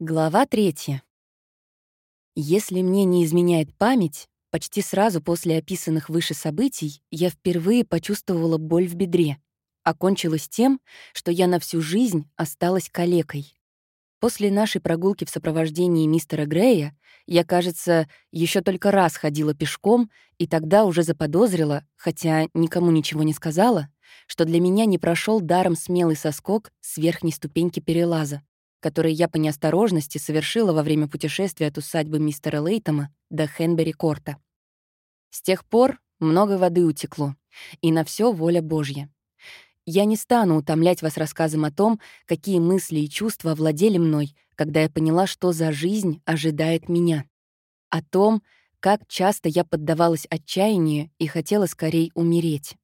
Глава третья. Если мне не изменяет память, почти сразу после описанных выше событий я впервые почувствовала боль в бедре. Окончилось тем, что я на всю жизнь осталась калекой. После нашей прогулки в сопровождении мистера Грея я, кажется, еще только раз ходила пешком и тогда уже заподозрила, хотя никому ничего не сказала, что для меня не прошел даром смелый соскок с верхней ступеньки перелаза который я по неосторожности совершила во время путешествия от усадьбы мистера Лейтома до Хенбери-Корта. С тех пор много воды утекло, и на все воля Божья. Я не стану утомлять вас рассказом о том, какие мысли и чувства овладели мной, когда я поняла, что за жизнь ожидает меня. О том, как часто я поддавалась отчаянию и хотела скорее умереть.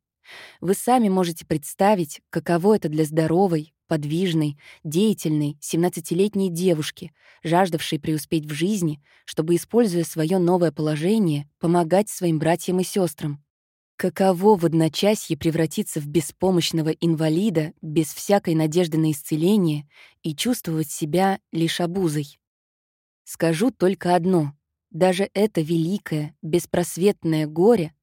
Вы сами можете представить, каково это для здоровой, подвижной, деятельной, 17-летней девушки, жаждавшей преуспеть в жизни, чтобы, используя свое новое положение, помогать своим братьям и сестрам. Каково в одночасье превратиться в беспомощного инвалида без всякой надежды на исцеление и чувствовать себя лишь обузой? Скажу только одно. Даже это великое, беспросветное горе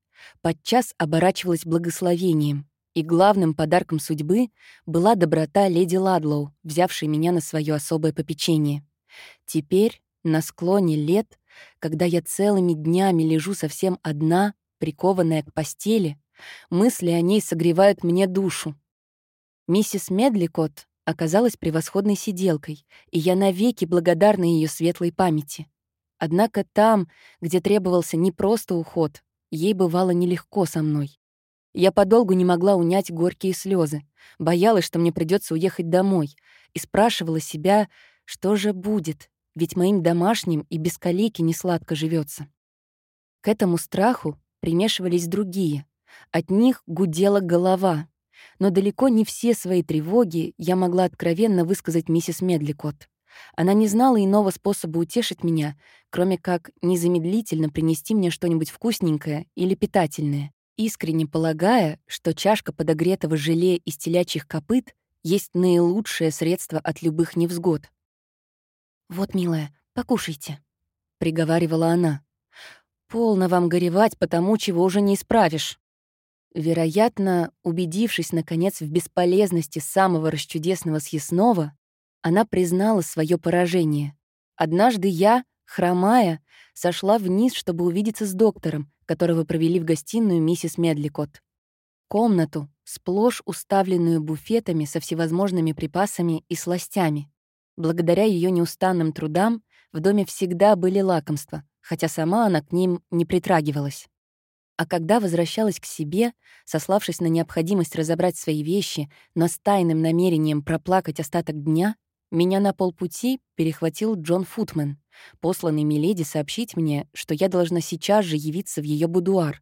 подчас оборачивалось благословением, и главным подарком судьбы была доброта леди Ладлоу, взявшей меня на свое особое попечение. Теперь, на склоне лет, когда я целыми днями лежу совсем одна, прикованная к постели, мысли о ней согревают мне душу. Миссис Медликот оказалась превосходной сиделкой, и я навеки благодарна ее светлой памяти. Однако там, где требовался не просто уход, ей бывало нелегко со мной. Я подолгу не могла унять горькие слезы, боялась, что мне придется уехать домой, и спрашивала себя, что же будет, ведь моим домашним и без калеки не сладко живется. К этому страху примешивались другие. От них гудела голова. Но далеко не все свои тревоги я могла откровенно высказать миссис Медликот. Она не знала иного способа утешить меня, кроме как незамедлительно принести мне что-нибудь вкусненькое или питательное искренне полагая, что чашка подогретого желе из телячьих копыт есть наилучшее средство от любых невзгод. «Вот, милая, покушайте», — приговаривала она. «Полно вам горевать, потому чего уже не исправишь». Вероятно, убедившись, наконец, в бесполезности самого расчудесного съестного, она признала свое поражение. Однажды я, хромая, сошла вниз, чтобы увидеться с доктором, которого провели в гостиную миссис Медликот. Комнату, сплошь уставленную буфетами со всевозможными припасами и сластями. Благодаря ее неустанным трудам в доме всегда были лакомства, хотя сама она к ним не притрагивалась. А когда возвращалась к себе, сославшись на необходимость разобрать свои вещи, но с тайным намерением проплакать остаток дня, меня на полпути перехватил Джон Футман, посланный Миледи сообщить мне, что я должна сейчас же явиться в ее будуар,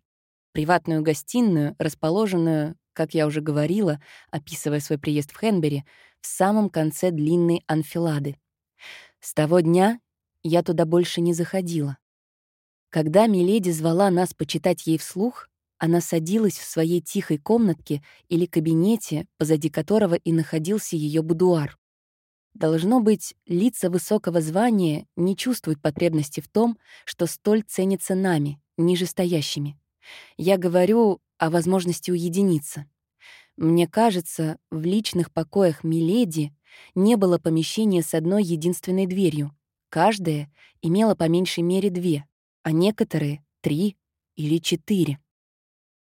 приватную гостиную, расположенную, как я уже говорила, описывая свой приезд в Хенбери, в самом конце длинной анфилады. С того дня я туда больше не заходила. Когда Миледи звала нас почитать ей вслух, она садилась в своей тихой комнатке или кабинете, позади которого и находился ее будуар. Должно быть, лица высокого звания не чувствуют потребности в том, что столь ценится нами, нижестоящими. Я говорю о возможности уединиться. Мне кажется, в личных покоях Миледи не было помещения с одной единственной дверью. Каждая имела по меньшей мере две, а некоторые — три или четыре.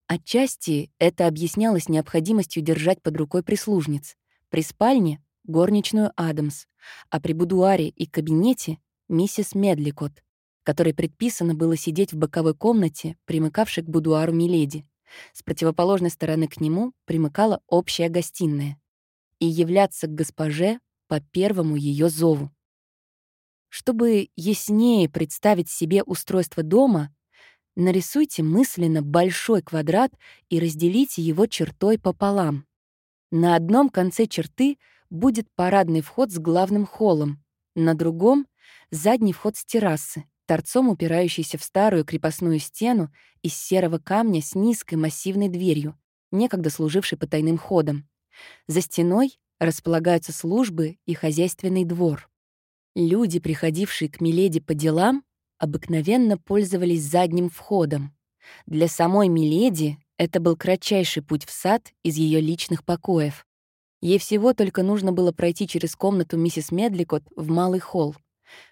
Отчасти это объяснялось необходимостью держать под рукой прислужниц. При спальне горничную Адамс, а при будуаре и кабинете — миссис Медликот, которой предписано было сидеть в боковой комнате, примыкавшей к будуару Миледи. С противоположной стороны к нему примыкала общая гостиная. И являться к госпоже по первому ее зову. Чтобы яснее представить себе устройство дома, нарисуйте мысленно большой квадрат и разделите его чертой пополам. На одном конце черты будет парадный вход с главным холлом, на другом — задний вход с террасы, торцом упирающийся в старую крепостную стену из серого камня с низкой массивной дверью, некогда служившей потайным ходом. За стеной располагаются службы и хозяйственный двор. Люди, приходившие к Миледи по делам, обыкновенно пользовались задним входом. Для самой Миледи это был кратчайший путь в сад из ее личных покоев. Ей всего только нужно было пройти через комнату миссис Медликот в малый холл,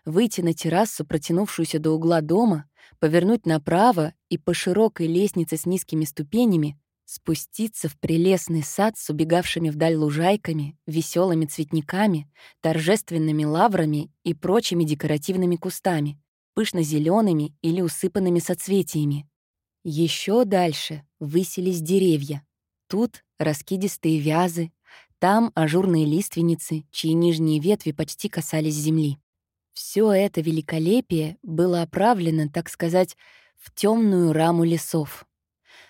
выйти на террасу, протянувшуюся до угла дома, повернуть направо и по широкой лестнице с низкими ступенями спуститься в прелестный сад с убегавшими вдаль лужайками, веселыми цветниками, торжественными лаврами и прочими декоративными кустами, пышно зелеными или усыпанными соцветиями. Еще дальше высились деревья. Тут раскидистые вязы, там ажурные лиственницы, чьи нижние ветви почти касались земли. Все это великолепие было оправлено, так сказать, в темную раму лесов.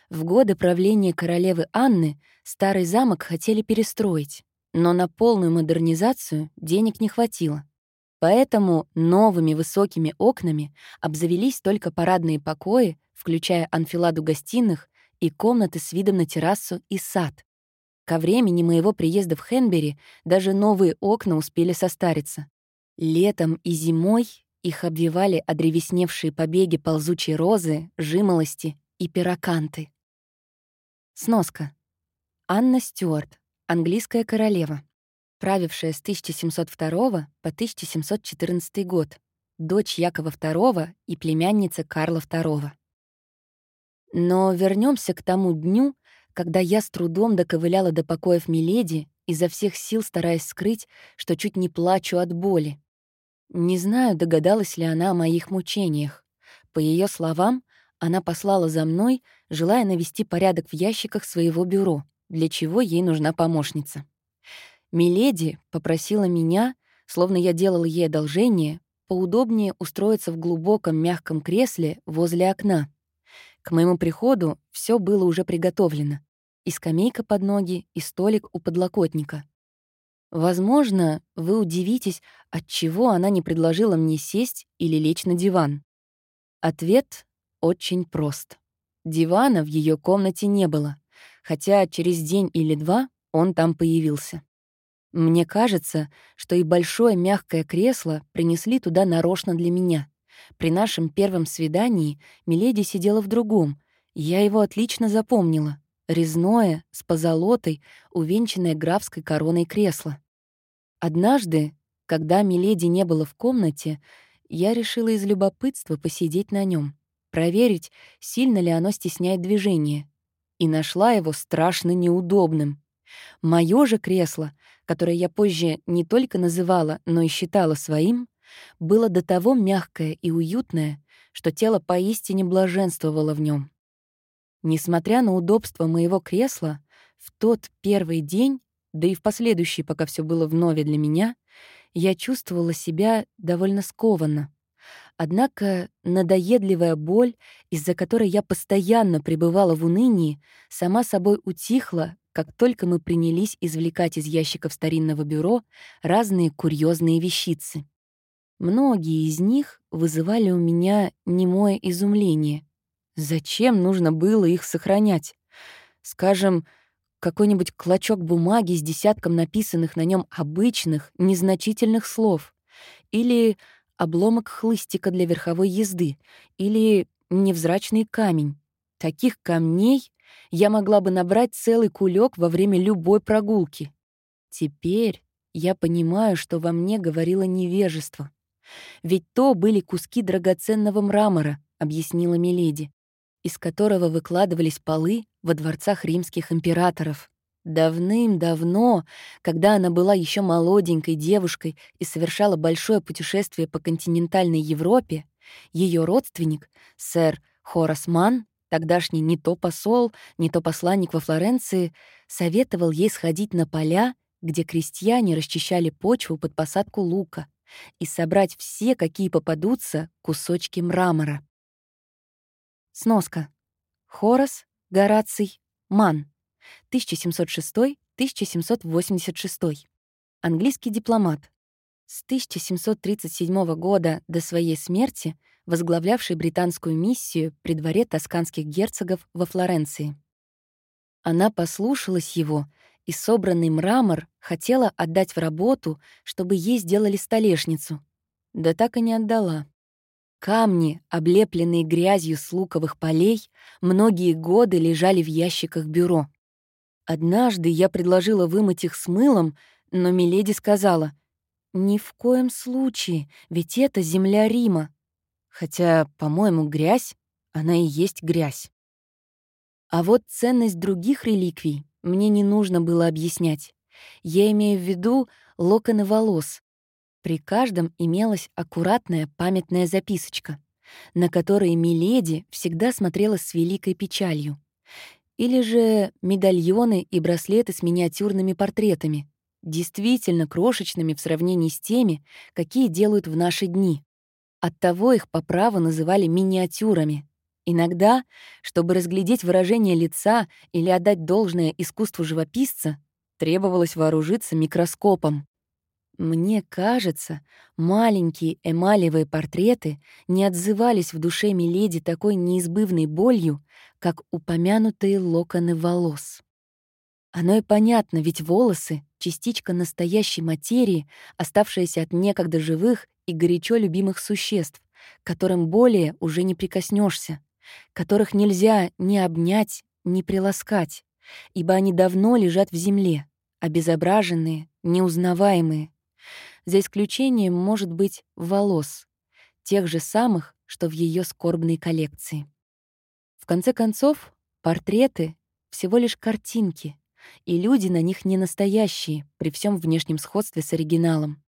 В годы правления королевы Анны старый замок хотели перестроить, но на полную модернизацию денег не хватило. Поэтому новыми высокими окнами обзавелись только парадные покои, включая анфиладу гостиных и комнаты с видом на террасу и сад. Ко времени моего приезда в Хенбери даже новые окна успели состариться. Летом и зимой их обвивали одревесневшие побеги ползучей розы, жимолости и пироканты. Сноска. Анна Стюарт, английская королева, правившая с 1702 по 1714 год, дочь Якова II и племянница Карла II. Но вернемся к тому дню, когда я с трудом доковыляла до покоев Миледи, изо всех сил стараясь скрыть, что чуть не плачу от боли. Не знаю, догадалась ли она о моих мучениях. По ее словам, она послала за мной, желая навести порядок в ящиках своего бюро, для чего ей нужна помощница. Миледи попросила меня, словно я делала ей одолжение, поудобнее устроиться в глубоком мягком кресле возле окна. К моему приходу все было уже приготовлено. И скамейка под ноги, и столик у подлокотника. Возможно, вы удивитесь, отчего она не предложила мне сесть или лечь на диван. Ответ очень прост. Дивана в ее комнате не было, хотя через день или два он там появился. Мне кажется, что и большое мягкое кресло принесли туда нарочно для меня. При нашем первом свидании Миледи сидела в другом, я его отлично запомнила. Резное, с позолотой, увенчанное графской короной кресло. Однажды, когда Миледи не было в комнате, я решила из любопытства посидеть на нем проверить, сильно ли оно стесняет движение, и нашла его страшно неудобным. Моё же кресло, которое я позже не только называла, но и считала своим, было до того мягкое и уютное, что тело поистине блаженствовало в нем. Несмотря на удобство моего кресла, в тот первый день, да и в последующий, пока все было вновь для меня, я чувствовала себя довольно скованно. Однако надоедливая боль, из-за которой я постоянно пребывала в унынии, сама собой утихла, как только мы принялись извлекать из ящиков старинного бюро разные курьезные вещицы. Многие из них вызывали у меня немое изумление. Зачем нужно было их сохранять? Скажем, какой-нибудь клочок бумаги с десятком написанных на нем обычных, незначительных слов. Или обломок хлыстика для верховой езды или невзрачный камень. Таких камней я могла бы набрать целый кулек во время любой прогулки. Теперь я понимаю, что во мне говорило невежество. Ведь то были куски драгоценного мрамора, объяснила Миледи, из которого выкладывались полы во дворцах римских императоров. Давным-давно, когда она была еще молоденькой девушкой и совершала большое путешествие по континентальной Европе, ее родственник, сэр Хорас Ман, тогдашний не то посол, не то посланник во Флоренции, советовал ей сходить на поля, где крестьяне расчищали почву под посадку лука, и собрать все, какие попадутся, кусочки мрамора. Сноска. Хорас, Гораций, Ман — 1706-1786. Английский дипломат. С 1737 года до своей смерти возглавлявший британскую миссию при дворе тосканских герцогов во Флоренции. Она послушалась его и собранный мрамор хотела отдать в работу, чтобы ей сделали столешницу, да так и не отдала. Камни, облепленные грязью с луковых полей, многие годы лежали в ящиках бюро. Однажды я предложила вымыть их с мылом, но Миледи сказала, «Ни в коем случае, ведь это земля Рима». Хотя, по-моему, грязь, она и есть грязь. А вот ценность других реликвий мне не нужно было объяснять. Я имею в виду локоны волос, при каждом имелась аккуратная памятная записочка, на которой Миледи всегда смотрела с великой печалью. Или же медальоны и браслеты с миниатюрными портретами, действительно крошечными в сравнении с теми, какие делают в наши дни. Оттого их по праву называли миниатюрами. Иногда, чтобы разглядеть выражение лица или отдать должное искусству живописца, требовалось вооружиться микроскопом. Мне кажется, маленькие эмалевые портреты не отзывались в душе Миледи такой неизбывной болью, как упомянутые локоны волос. Оно и понятно, ведь волосы — частичка настоящей материи, оставшаяся от некогда живых и горячо любимых существ, которым более уже не прикоснешься, которых нельзя ни обнять, ни приласкать, ибо они давно лежат в земле, обезображенные, неузнаваемые, за исключением, может быть, волос, тех же самых, что в ее скорбной коллекции. В конце концов, портреты — всего лишь картинки, и люди на них не настоящие при всем внешнем сходстве с оригиналом.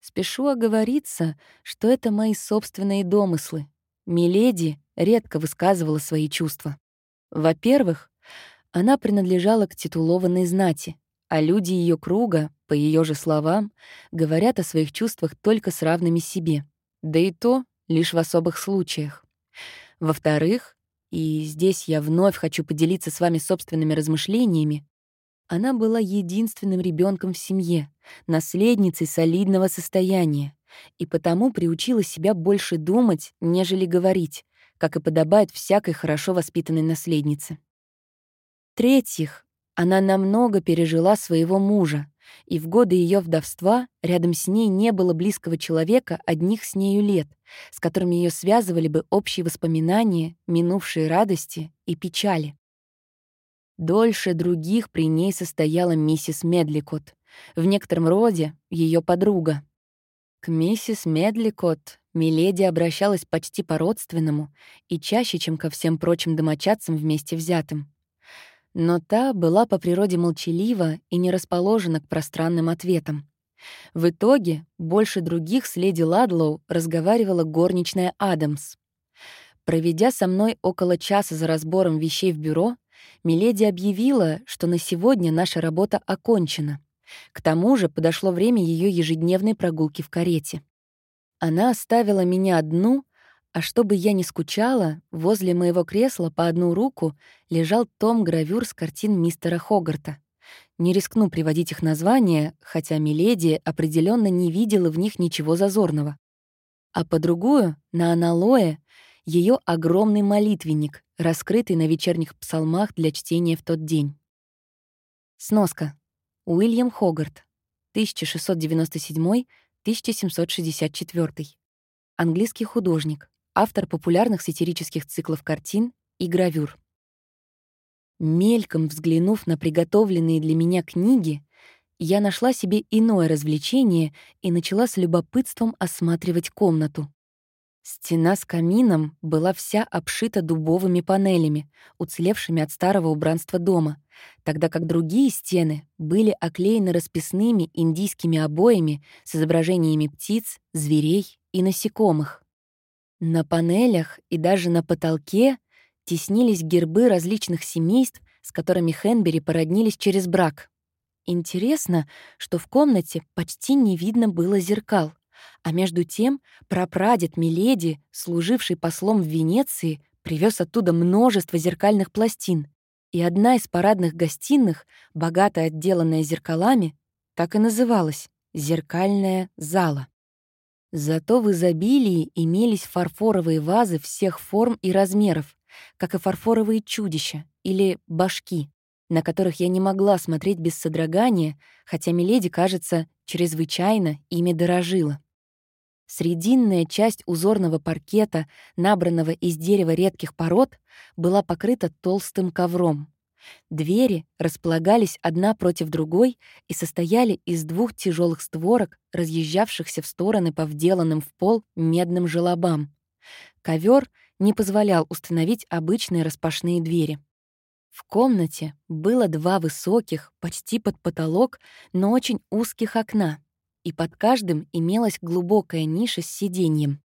Спешу оговориться, что это мои собственные домыслы. Миледи редко высказывала свои чувства. Во-первых, она принадлежала к титулованной знати, а люди ее круга, по ее же словам, говорят о своих чувствах только с равными себе. Да и то лишь в особых случаях. Во-вторых, и здесь я вновь хочу поделиться с вами собственными размышлениями, она была единственным ребенком в семье, наследницей солидного состояния, и потому приучила себя больше думать, нежели говорить, как и подобает всякой хорошо воспитанной наследнице. В-третьих, она намного пережила своего мужа, и в годы ее вдовства рядом с ней не было близкого человека одних с нею лет, с которыми ее связывали бы общие воспоминания, минувшие радости и печали. Дольше других при ней состояла миссис Медликот, в некотором роде ее подруга. Миссис Медликот Миледи обращалась почти по-родственному и чаще, чем ко всем прочим домочадцам вместе взятым. Но та была по природе молчалива и не расположена к пространным ответам. В итоге больше других с леди Ладлоу разговаривала горничная Адамс. Проведя со мной около часа за разбором вещей в бюро, Миледи объявила, что на сегодня наша работа окончена. К тому же подошло время ее ежедневной прогулки в карете. Она оставила меня одну — а чтобы я не скучала, возле моего кресла по одну руку лежал том гравюр с картин мистера Хогарта. Не рискну приводить их названия, хотя Миледи определенно не видела в них ничего зазорного. А по другую, на аналое, ее огромный молитвенник, раскрытый на вечерних псалмах для чтения в тот день. Сноска. Уильям Хогарт. 1697-1764. Английский художник автор популярных сатирических циклов картин и гравюр. Мельком взглянув на приготовленные для меня книги, я нашла себе иное развлечение и начала с любопытством осматривать комнату. Стена с камином была вся обшита дубовыми панелями, уцелевшими от старого убранства дома, тогда как другие стены были оклеены расписными индийскими обоями с изображениями птиц, зверей и насекомых. На панелях и даже на потолке теснились гербы различных семейств, с которыми Хенбери породнились через брак. Интересно, что в комнате почти не видно было зеркал, а между тем прапрадед Миледи, служивший послом в Венеции, привез оттуда множество зеркальных пластин, и одна из парадных гостиных, богато отделанная зеркалами, так и называлась — «Зеркальная зала». Зато в изобилии имелись фарфоровые вазы всех форм и размеров, как и фарфоровые чудища или башки, на которых я не могла смотреть без содрогания, хотя Миледи, кажется, чрезвычайно ими дорожила. Срединная часть узорного паркета, набранного из дерева редких пород, была покрыта толстым ковром. Двери располагались одна против другой и состояли из двух тяжелых створок, разъезжавшихся в стороны по вделанным в пол медным желобам. Ковер не позволял установить обычные распашные двери. В комнате было два высоких, почти под потолок, но очень узких окна, и под каждым имелась глубокая ниша с сиденьем.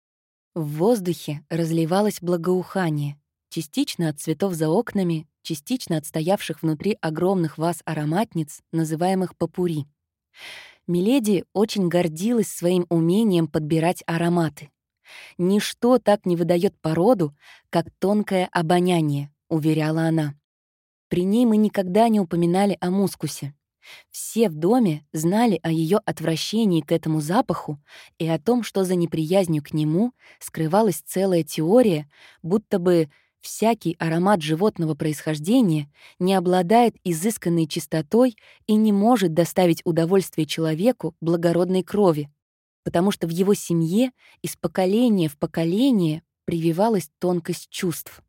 В воздухе разливалось благоухание, частично от цветов за окнами, частично от стоявших внутри огромных ваз-ароматниц, называемых попури. Миледи очень гордилась своим умением подбирать ароматы. «Ничто так не выдает породу, как тонкое обоняние», — уверяла она. При ней мы никогда не упоминали о мускусе. Все в доме знали о ее отвращении к этому запаху и о том, что за неприязнью к нему скрывалась целая теория, будто бы всякий аромат животного происхождения не обладает изысканной чистотой и не может доставить удовольствие человеку благородной крови, потому что в его семье из поколения в поколение прививалась тонкость чувств.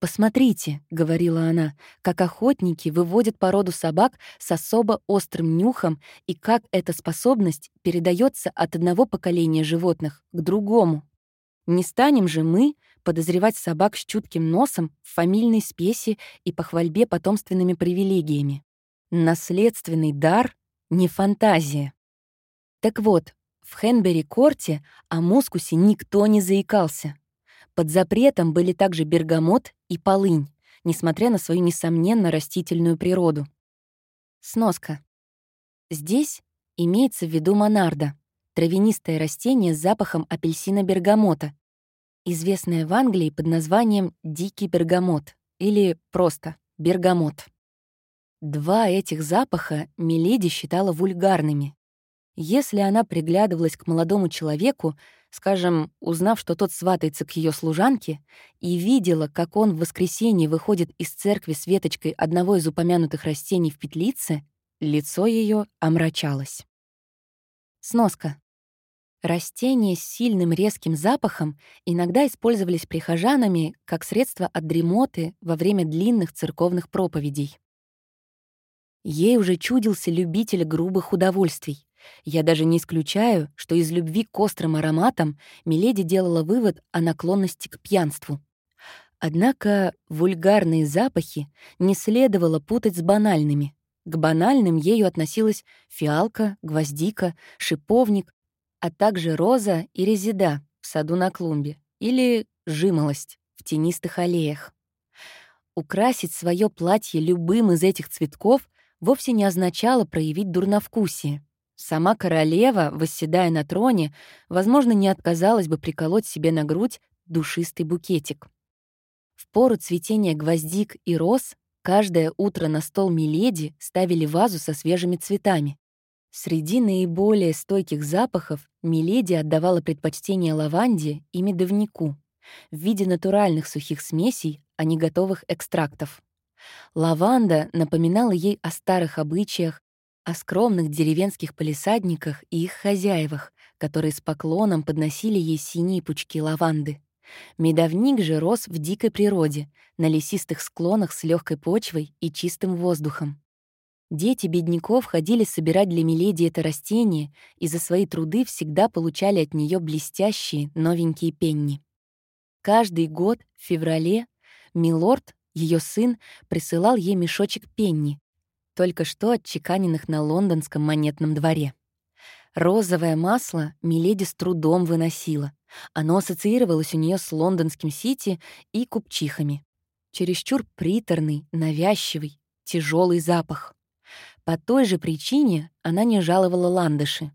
«Посмотрите», — говорила она, «как охотники выводят породу собак с особо острым нюхом и как эта способность передается от одного поколения животных к другому. Не станем же мы подозревать собак с чутким носом в фамильной спеси и похвальбе потомственными привилегиями. Наследственный дар — не фантазия. Так вот, в Хенбери-корте о мускусе никто не заикался. Под запретом были также бергамот и полынь, несмотря на свою несомненно растительную природу. Сноска. Здесь имеется в виду монарда, травянистое растение с запахом апельсина бергамота, известное в Англии под названием «дикий бергамот» или просто бергамот. Два этих запаха Миледи считала вульгарными. Если она приглядывалась к молодому человеку, скажем, узнав, что тот сватается к ее служанке, и видела, как он в воскресенье выходит из церкви с веточкой одного из упомянутых растений в петлице, лицо ее омрачалось. Сноска. Растения с сильным резким запахом иногда использовались прихожанами как средство от дремоты во время длинных церковных проповедей. Ей уже чудился любитель грубых удовольствий. Я даже не исключаю, что из любви к острым ароматам Миледи делала вывод о наклонности к пьянству. Однако вульгарные запахи не следовало путать с банальными. К банальным ею относилась фиалка, гвоздика, шиповник, а также роза и резида в саду на клумбе или жимолость в тенистых аллеях. Украсить свое платье любым из этих цветков вовсе не означало проявить дурновкусие. Сама королева, восседая на троне, возможно, не отказалась бы приколоть себе на грудь душистый букетик. В пору цветения гвоздик и роз каждое утро на стол Миледи ставили вазу со свежими цветами. Среди наиболее стойких запахов Миледи отдавала предпочтение лаванде и медовнику в виде натуральных сухих смесей, а не готовых экстрактов. Лаванда напоминала ей о старых обычаях, о скромных деревенских полисадниках и их хозяевах, которые с поклоном подносили ей синие пучки лаванды. Медовник же рос в дикой природе, на лесистых склонах с легкой почвой и чистым воздухом. Дети бедняков ходили собирать для Миледи это растение и за свои труды всегда получали от нее блестящие новенькие пенни. Каждый год в феврале Милорд, ее сын, присылал ей мешочек пенни, только что отчеканенных на лондонском монетном дворе. Розовое масло Миледи с трудом выносила. Оно ассоциировалось у нее с лондонским сити и купчихами. Чересчур приторный, навязчивый, тяжелый запах. По той же причине она не жаловала ландыши.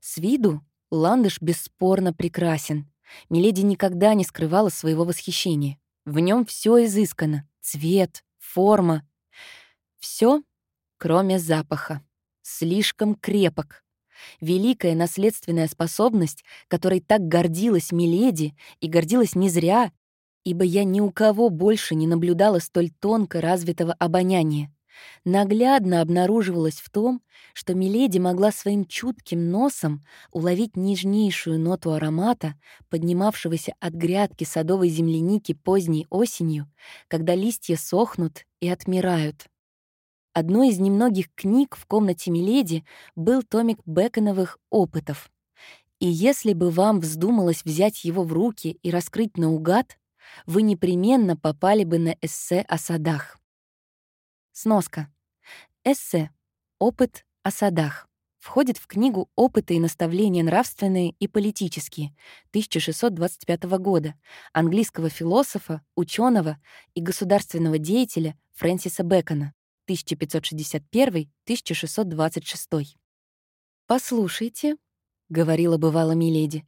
С виду ландыш бесспорно прекрасен. Миледи никогда не скрывала своего восхищения. В нем все изыскано — цвет, форма. Все кроме запаха. Слишком крепок. Великая наследственная способность, которой так гордилась Миледи, и гордилась не зря, ибо я ни у кого больше не наблюдала столь тонко развитого обоняния. наглядно обнаруживалось в том, что Миледи могла своим чутким носом уловить нежнейшую ноту аромата, поднимавшегося от грядки садовой земляники поздней осенью, когда листья сохнут и отмирают. Одной из немногих книг в комнате Миледи был томик Беконовых опытов. И если бы вам вздумалось взять его в руки и раскрыть наугад, вы непременно попали бы на эссе о садах. Сноска. Эссе. Опыт о садах. Входит в книгу «Опыты и наставления нравственные и политические» 1625 года английского философа, ученого и государственного деятеля Фрэнсиса Бэкона 1561-1626. «Послушайте», — говорила бывала Миледи,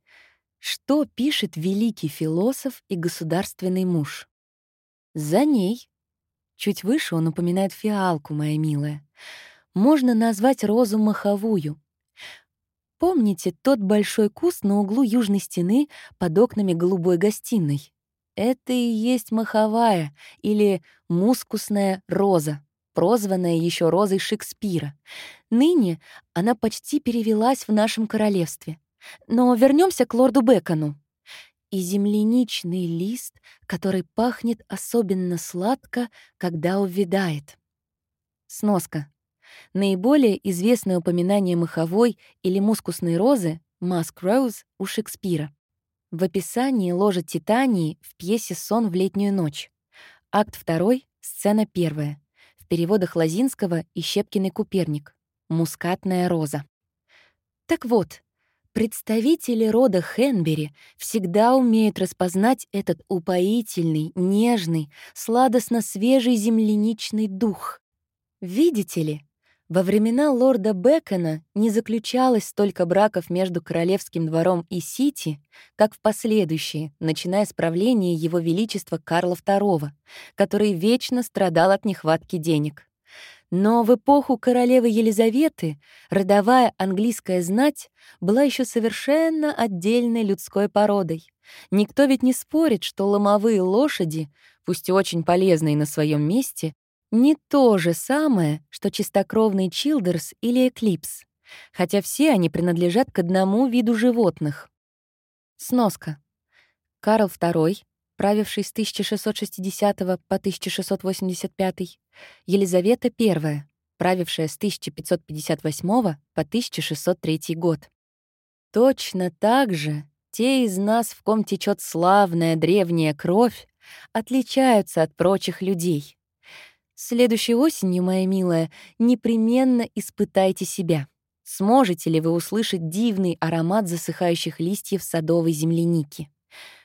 что пишет великий философ и государственный муж. За ней Чуть выше он упоминает фиалку, моя милая. Можно назвать розу маховую. Помните тот большой куст на углу южной стены под окнами голубой гостиной? Это и есть маховая или мускусная роза, прозванная еще розой Шекспира. Ныне она почти перевелась в нашем королевстве. Но вернемся к лорду Бекону и земляничный лист, который пахнет особенно сладко, когда увядает. Сноска. Наиболее известное упоминание маховой или мускусной розы «Mask Rose» у Шекспира. В описании ложа Титании в пьесе «Сон в летнюю ночь». Акт 2, сцена 1. В переводах Лазинского и Щепкиной Куперник. «Мускатная роза». Так вот, Представители рода Хенбери всегда умеют распознать этот упоительный, нежный, сладостно-свежий земляничный дух. Видите ли, во времена лорда Бекона не заключалось столько браков между королевским двором и Сити, как в последующие, начиная с правления его величества Карла II, который вечно страдал от нехватки денег. Но в эпоху королевы Елизаветы родовая английская знать была еще совершенно отдельной людской породой. Никто ведь не спорит, что ломовые лошади, пусть и очень полезные на своем месте, не то же самое, что чистокровный Чилдерс или Эклипс, хотя все они принадлежат к одному виду животных. Сноска. Карл II правивший с 1660 по 1685, Елизавета I, правившая с 1558 по 1603 год. Точно так же те из нас, в ком течет славная древняя кровь, отличаются от прочих людей. Следующей осенью, моя милая, непременно испытайте себя. Сможете ли вы услышать дивный аромат засыхающих листьев садовой земляники?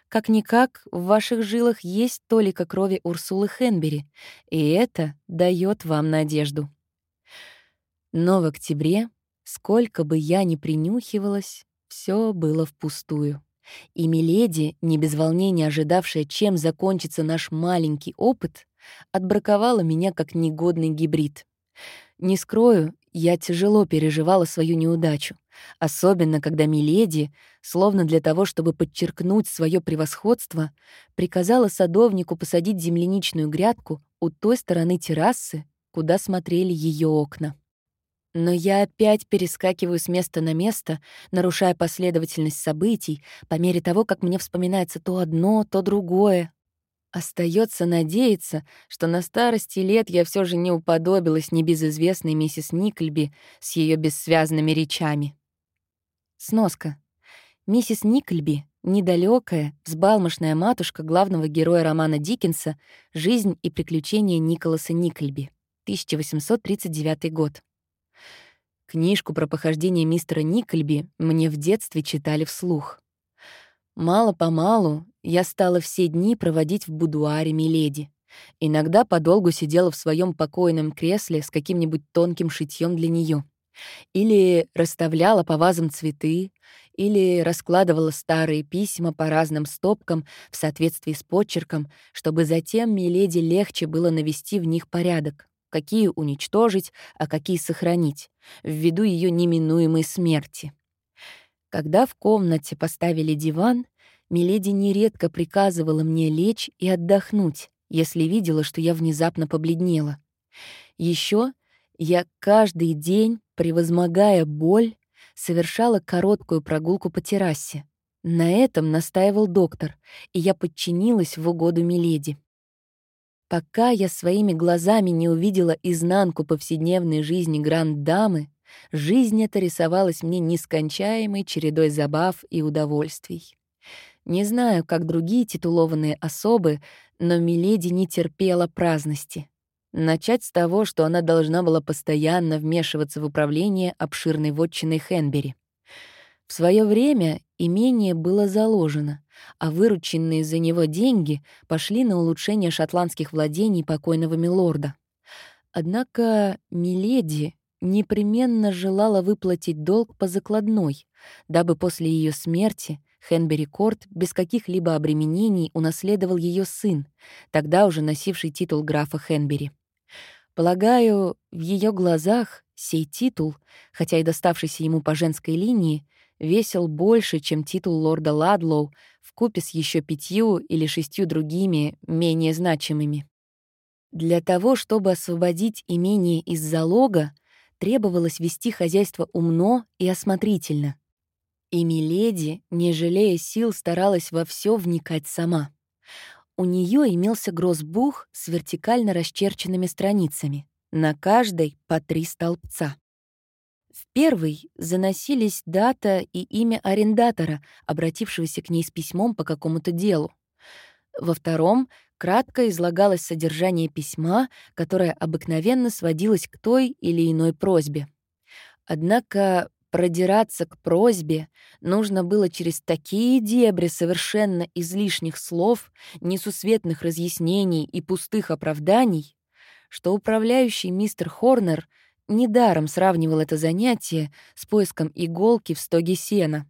Как-никак, в ваших жилах есть толика крови Урсулы Хенбери, и это дает вам надежду. Но в октябре, сколько бы я ни принюхивалась, все было впустую. И Миледи, не без волнения ожидавшая, чем закончится наш маленький опыт, отбраковала меня как негодный гибрид. Не скрою, я тяжело переживала свою неудачу, особенно когда Миледи, словно для того, чтобы подчеркнуть свое превосходство, приказала садовнику посадить земляничную грядку у той стороны террасы, куда смотрели ее окна. Но я опять перескакиваю с места на место, нарушая последовательность событий по мере того, как мне вспоминается то одно, то другое, Остается надеяться, что на старости лет я все же не уподобилась небезызвестной миссис Никльби с ее бессвязными речами. Сноска. Миссис Никльби — недалекая, взбалмошная матушка главного героя романа Диккенса «Жизнь и приключения Николаса Никльби», 1839 год. Книжку про похождение мистера Никльби мне в детстве читали вслух. Мало-помалу я стала все дни проводить в будуаре Миледи. Иногда подолгу сидела в своем покойном кресле с каким-нибудь тонким шитьем для нее. Или расставляла по вазам цветы, или раскладывала старые письма по разным стопкам в соответствии с почерком, чтобы затем Миледи легче было навести в них порядок, какие уничтожить, а какие сохранить, ввиду ее неминуемой смерти. Когда в комнате поставили диван, Миледи нередко приказывала мне лечь и отдохнуть, если видела, что я внезапно побледнела. Еще я каждый день, превозмогая боль, совершала короткую прогулку по террасе. На этом настаивал доктор, и я подчинилась в угоду Миледи. Пока я своими глазами не увидела изнанку повседневной жизни гранд-дамы, жизнь эта рисовалась мне нескончаемой чередой забав и удовольствий. Не знаю, как другие титулованные особы, но Миледи не терпела праздности. Начать с того, что она должна была постоянно вмешиваться в управление обширной вотчиной Хенбери. В свое время имение было заложено, а вырученные за него деньги пошли на улучшение шотландских владений покойного милорда. Однако Миледи непременно желала выплатить долг по закладной, дабы после ее смерти Хенбери Корт без каких-либо обременений унаследовал ее сын, тогда уже носивший титул графа Хенбери. Полагаю, в ее глазах сей титул, хотя и доставшийся ему по женской линии, весил больше, чем титул лорда Ладлоу в купе с еще пятью или шестью другими, менее значимыми. Для того, чтобы освободить имение из залога, требовалось вести хозяйство умно и осмотрительно. И Миледи, не жалея сил, старалась во все вникать сама. У нее имелся грозбух с вертикально расчерченными страницами, на каждой по три столбца. В первый заносились дата и имя арендатора, обратившегося к ней с письмом по какому-то делу. Во втором кратко излагалось содержание письма, которое обыкновенно сводилось к той или иной просьбе. Однако продираться к просьбе нужно было через такие дебри совершенно излишних слов, несусветных разъяснений и пустых оправданий, что управляющий мистер Хорнер — недаром сравнивал это занятие с поиском иголки в стоге сена.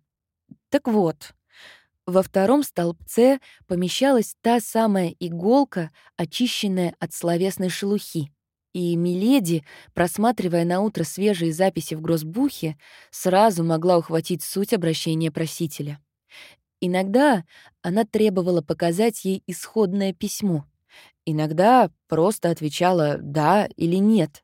Так вот, во втором столбце помещалась та самая иголка, очищенная от словесной шелухи. И Миледи, просматривая на утро свежие записи в грозбухе, сразу могла ухватить суть обращения просителя. Иногда она требовала показать ей исходное письмо. Иногда просто отвечала «да» или «нет»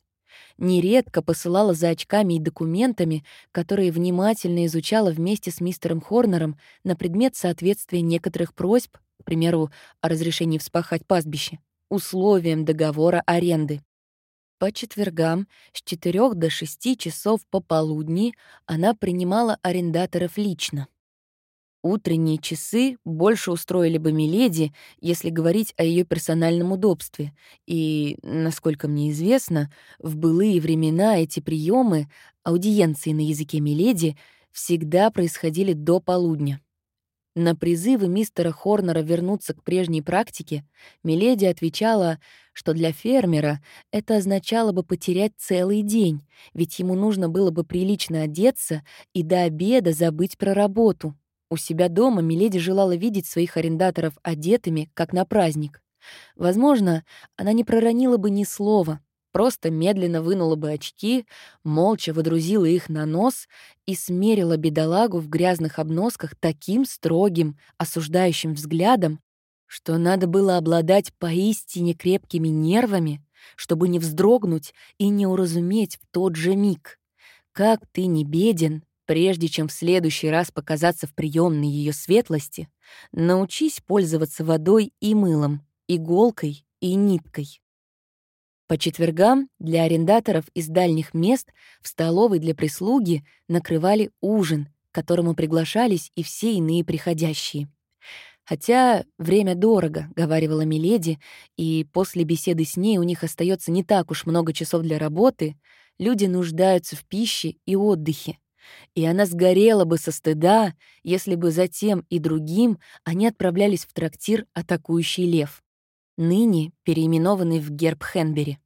нередко посылала за очками и документами, которые внимательно изучала вместе с мистером Хорнером на предмет соответствия некоторых просьб, к примеру, о разрешении вспахать пастбище, условиям договора аренды. По четвергам с 4 до 6 часов пополудни она принимала арендаторов лично. Утренние часы больше устроили бы Миледи, если говорить о ее персональном удобстве. И, насколько мне известно, в былые времена эти приемы, аудиенции на языке Миледи, всегда происходили до полудня. На призывы мистера Хорнера вернуться к прежней практике Миледи отвечала, что для фермера это означало бы потерять целый день, ведь ему нужно было бы прилично одеться и до обеда забыть про работу. У себя дома Миледи желала видеть своих арендаторов одетыми, как на праздник. Возможно, она не проронила бы ни слова, просто медленно вынула бы очки, молча водрузила их на нос и смерила бедолагу в грязных обносках таким строгим, осуждающим взглядом, что надо было обладать поистине крепкими нервами, чтобы не вздрогнуть и не уразуметь в тот же миг. Как ты не беден, Прежде чем в следующий раз показаться в приемной ее светлости, научись пользоваться водой и мылом, иголкой и ниткой. По четвергам для арендаторов из дальних мест в столовой для прислуги накрывали ужин, к которому приглашались и все иные приходящие. Хотя время дорого, — говаривала Миледи, и после беседы с ней у них остается не так уж много часов для работы, люди нуждаются в пище и отдыхе, и она сгорела бы со стыда, если бы затем и другим они отправлялись в трактир «Атакующий лев», ныне переименованный в герб Хенбери.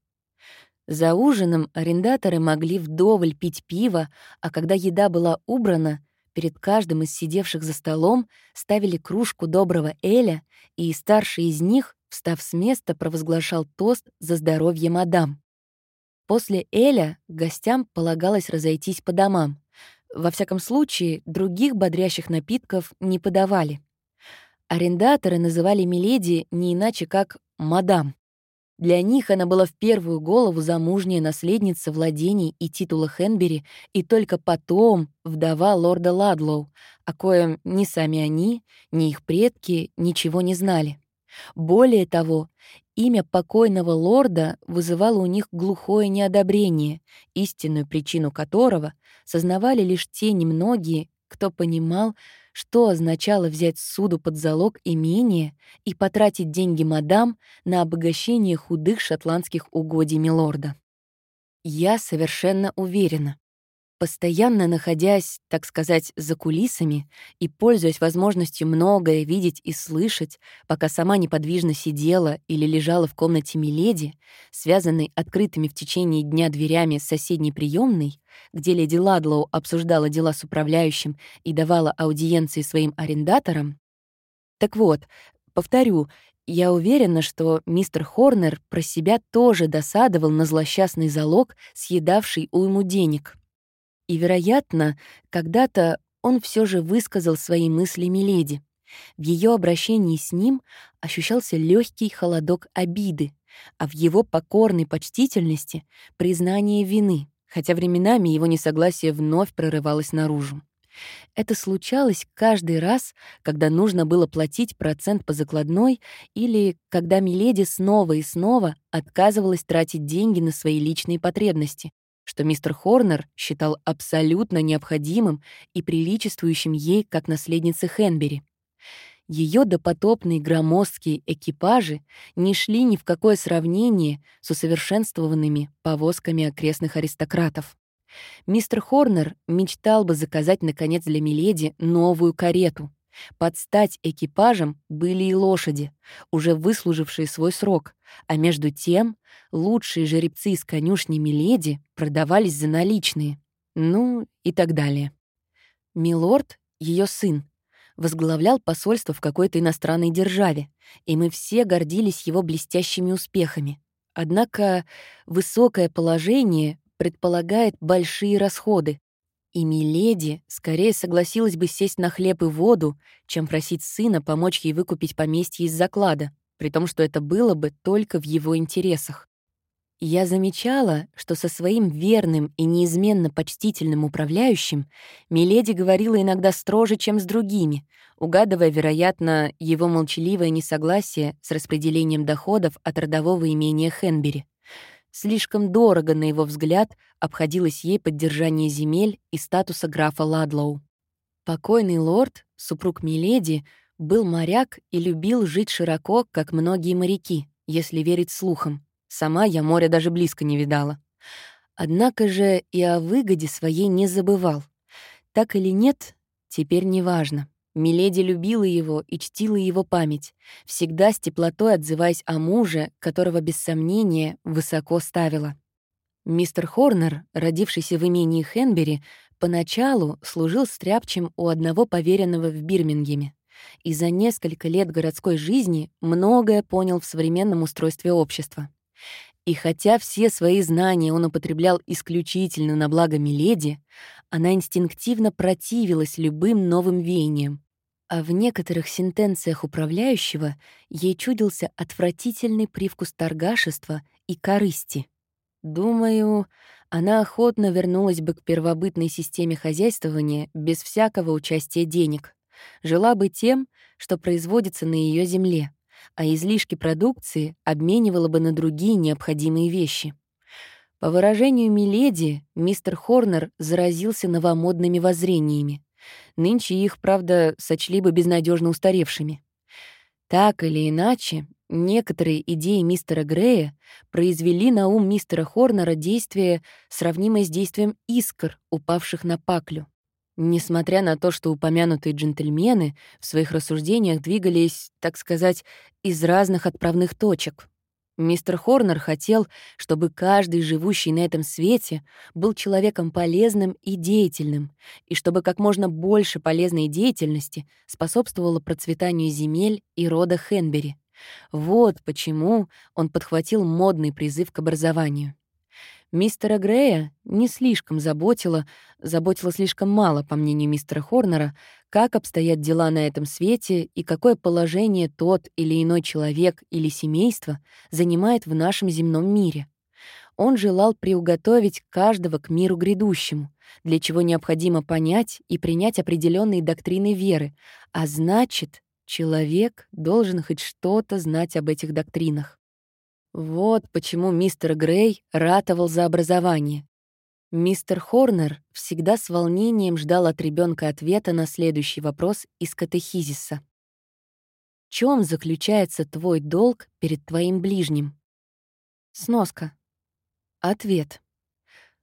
За ужином арендаторы могли вдоволь пить пиво, а когда еда была убрана, перед каждым из сидевших за столом ставили кружку доброго Эля, и старший из них, встав с места, провозглашал тост за здоровье мадам. После Эля гостям полагалось разойтись по домам. Во всяком случае, других бодрящих напитков не подавали. Арендаторы называли Миледи не иначе, как «мадам». Для них она была в первую голову замужняя наследница владений и титула Хенбери, и только потом вдова лорда Ладлоу, о коем ни сами они, ни их предки ничего не знали. Более того, имя покойного лорда вызывало у них глухое неодобрение, истинную причину которого сознавали лишь те немногие, кто понимал, что означало взять суду под залог имение и потратить деньги мадам на обогащение худых шотландских угодий милорда. Я совершенно уверена, Постоянно находясь, так сказать, за кулисами и пользуясь возможностью многое видеть и слышать, пока сама неподвижно сидела или лежала в комнате Миледи, связанной открытыми в течение дня дверями с соседней приемной, где леди Ладлоу обсуждала дела с управляющим и давала аудиенции своим арендаторам. Так вот, повторю, я уверена, что мистер Хорнер про себя тоже досадовал на злосчастный залог, съедавший уйму денег. И, вероятно, когда-то он все же высказал свои мысли Миледи. В ее обращении с ним ощущался легкий холодок обиды, а в его покорной почтительности — признание вины, хотя временами его несогласие вновь прорывалось наружу. Это случалось каждый раз, когда нужно было платить процент по закладной или когда Миледи снова и снова отказывалась тратить деньги на свои личные потребности, что мистер Хорнер считал абсолютно необходимым и приличествующим ей как наследнице Хенбери. Ее допотопные громоздкие экипажи не шли ни в какое сравнение с усовершенствованными повозками окрестных аристократов. Мистер Хорнер мечтал бы заказать, наконец, для Миледи новую карету, под стать экипажам были и лошади, уже выслужившие свой срок, а между тем лучшие жеребцы из конюшни Миледи продавались за наличные, ну и так далее. Милорд, ее сын, возглавлял посольство в какой-то иностранной державе, и мы все гордились его блестящими успехами. Однако высокое положение предполагает большие расходы, и Миледи скорее согласилась бы сесть на хлеб и воду, чем просить сына помочь ей выкупить поместье из заклада, при том, что это было бы только в его интересах. Я замечала, что со своим верным и неизменно почтительным управляющим Миледи говорила иногда строже, чем с другими, угадывая, вероятно, его молчаливое несогласие с распределением доходов от родового имения Хенбери. Слишком дорого, на его взгляд, обходилось ей поддержание земель и статуса графа Ладлоу. Покойный лорд, супруг Миледи, был моряк и любил жить широко, как многие моряки, если верить слухам. Сама я моря даже близко не видала. Однако же и о выгоде своей не забывал. Так или нет, теперь неважно. Миледи любила его и чтила его память, всегда с теплотой отзываясь о муже, которого, без сомнения, высоко ставила. Мистер Хорнер, родившийся в имении Хенбери, поначалу служил стряпчем у одного поверенного в Бирмингеме и за несколько лет городской жизни многое понял в современном устройстве общества. И хотя все свои знания он употреблял исключительно на благо Миледи, она инстинктивно противилась любым новым веяниям, а в некоторых сентенциях управляющего ей чудился отвратительный привкус торгашества и корысти. Думаю, она охотно вернулась бы к первобытной системе хозяйствования без всякого участия денег. Жила бы тем, что производится на ее земле, а излишки продукции обменивала бы на другие необходимые вещи. По выражению Миледи, мистер Хорнер заразился новомодными воззрениями. Нынче их, правда, сочли бы безнадежно устаревшими. Так или иначе, некоторые идеи мистера Грея произвели на ум мистера Хорнера действие, сравнимое с действием искр, упавших на паклю. Несмотря на то, что упомянутые джентльмены в своих рассуждениях двигались, так сказать, из разных отправных точек, Мистер Хорнер хотел, чтобы каждый живущий на этом свете был человеком полезным и деятельным, и чтобы как можно больше полезной деятельности способствовало процветанию земель и рода Хенбери. Вот почему он подхватил модный призыв к образованию. Мистера Грея не слишком заботило, заботило слишком мало, по мнению мистера Хорнера, как обстоят дела на этом свете и какое положение тот или иной человек или семейство занимает в нашем земном мире. Он желал приуготовить каждого к миру грядущему, для чего необходимо понять и принять определенные доктрины веры, а значит, человек должен хоть что-то знать об этих доктринах. Вот почему мистер Грей ратовал за образование. Мистер Хорнер всегда с волнением ждал от ребенка ответа на следующий вопрос из катехизиса. В чем заключается твой долг перед твоим ближним? Сноска. Ответ.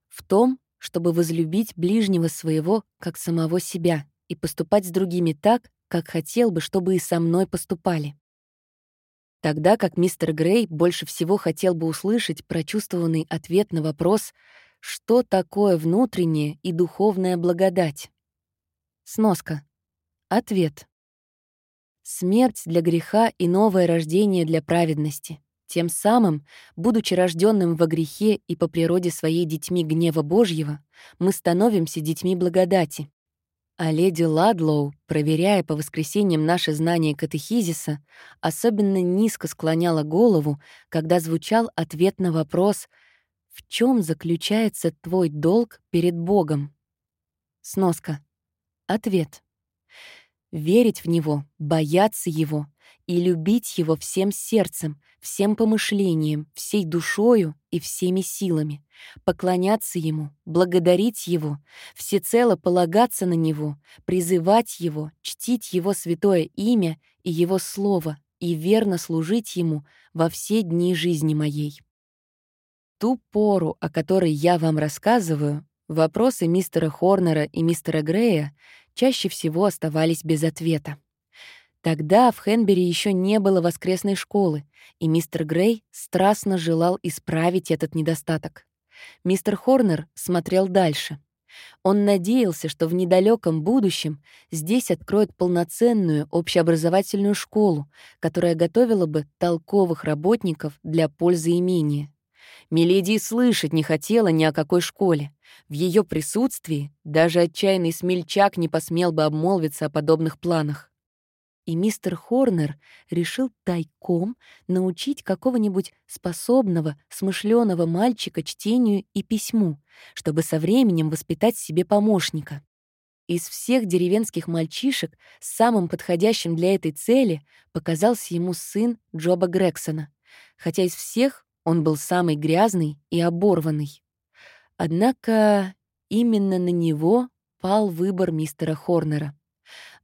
В том, чтобы возлюбить ближнего своего как самого себя и поступать с другими так, как хотел бы, чтобы и со мной поступали. Тогда как мистер Грей больше всего хотел бы услышать прочувствованный ответ на вопрос, что такое внутренняя и духовная благодать. Сноска. Ответ. Смерть для греха и новое рождение для праведности. Тем самым, будучи рожденным во грехе и по природе своей детьми гнева Божьего, мы становимся детьми благодати, а леди Ладлоу, проверяя по воскресеньям наше знание катехизиса, особенно низко склоняла голову, когда звучал ответ на вопрос «В чем заключается твой долг перед Богом?» Сноска. Ответ. Верить в Него, бояться Его и любить Его всем сердцем, всем помышлением, всей душою и всеми силами, поклоняться Ему, благодарить Его, всецело полагаться на Него, призывать Его, чтить Его святое имя и Его Слово и верно служить Ему во все дни жизни моей. Ту пору, о которой я вам рассказываю, вопросы мистера Хорнера и мистера Грея чаще всего оставались без ответа. Тогда в Хенбери еще не было воскресной школы, и мистер Грей страстно желал исправить этот недостаток. Мистер Хорнер смотрел дальше. Он надеялся, что в недалеком будущем здесь откроют полноценную общеобразовательную школу, которая готовила бы толковых работников для пользы имения. Миледи слышать не хотела ни о какой школе. В ее присутствии даже отчаянный смельчак не посмел бы обмолвиться о подобных планах и мистер Хорнер решил тайком научить какого-нибудь способного, смышленого мальчика чтению и письму, чтобы со временем воспитать себе помощника. Из всех деревенских мальчишек самым подходящим для этой цели показался ему сын Джоба Грексона, хотя из всех он был самый грязный и оборванный. Однако именно на него пал выбор мистера Хорнера.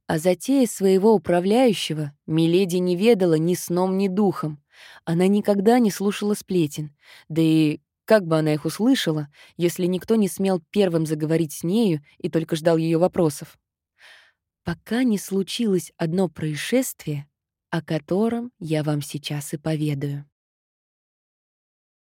О затее своего управляющего Миледи не ведала ни сном, ни духом. Она никогда не слушала сплетен. Да и как бы она их услышала, если никто не смел первым заговорить с нею и только ждал ее вопросов? Пока не случилось одно происшествие, о котором я вам сейчас и поведаю.